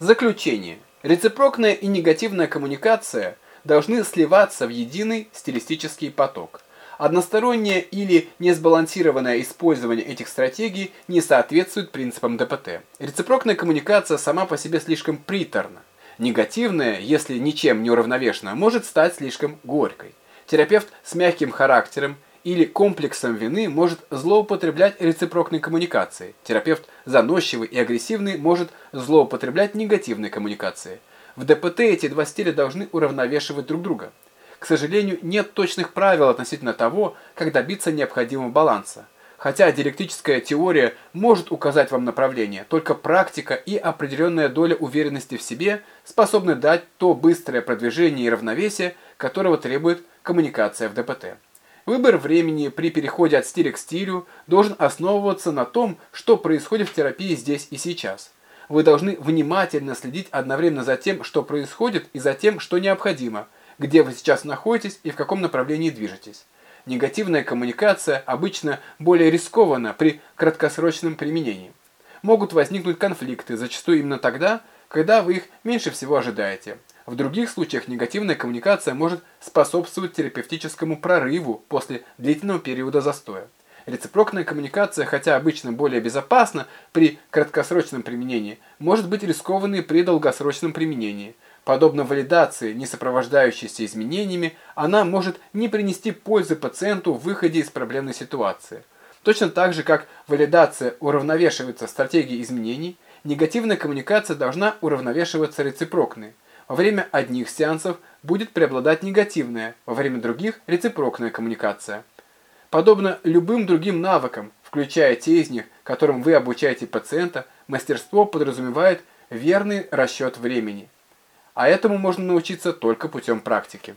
Заключение. Рецепрокная и негативная коммуникация должны сливаться в единый стилистический поток. Одностороннее или несбалансированное использование этих стратегий не соответствует принципам ДПТ. Рецепрокная коммуникация сама по себе слишком приторна. Негативная, если ничем не уравновешена, может стать слишком горькой. Терапевт с мягким характером или комплексом вины может злоупотреблять рецепрокной коммуникацией. Терапевт заносчивый и агрессивный может злоупотреблять негативной коммуникацией. В ДПТ эти два стиля должны уравновешивать друг друга. К сожалению, нет точных правил относительно того, как добиться необходимого баланса. Хотя диалектическая теория может указать вам направление, только практика и определенная доля уверенности в себе способны дать то быстрое продвижение и равновесие, которого требует коммуникация в ДПТ. Выбор времени при переходе от стиля к стилю должен основываться на том, что происходит в терапии здесь и сейчас. Вы должны внимательно следить одновременно за тем, что происходит, и за тем, что необходимо, где вы сейчас находитесь и в каком направлении движетесь. Негативная коммуникация обычно более рискована при краткосрочном применении. Могут возникнуть конфликты, зачастую именно тогда, когда вы их меньше всего ожидаете. В других случаях негативная коммуникация может способствовать терапевтическому прорыву после длительного периода застоя. Рецепрокная коммуникация, хотя обычно более безопасна при краткосрочном применении, может быть рискованной при долгосрочном применении. Подобно валидации, не сопровождающейся изменениями, она может не принести пользы пациенту в выходе из проблемной ситуации. Точно так же, как валидация уравновешивается стратегией изменений, негативная коммуникация должна уравновешиваться рецепрокной. Во время одних сеансов будет преобладать негативная, во время других – рецепрокная коммуникация. Подобно любым другим навыкам, включая те из них, которым вы обучаете пациента, мастерство подразумевает верный расчет времени. А этому можно научиться только путем практики.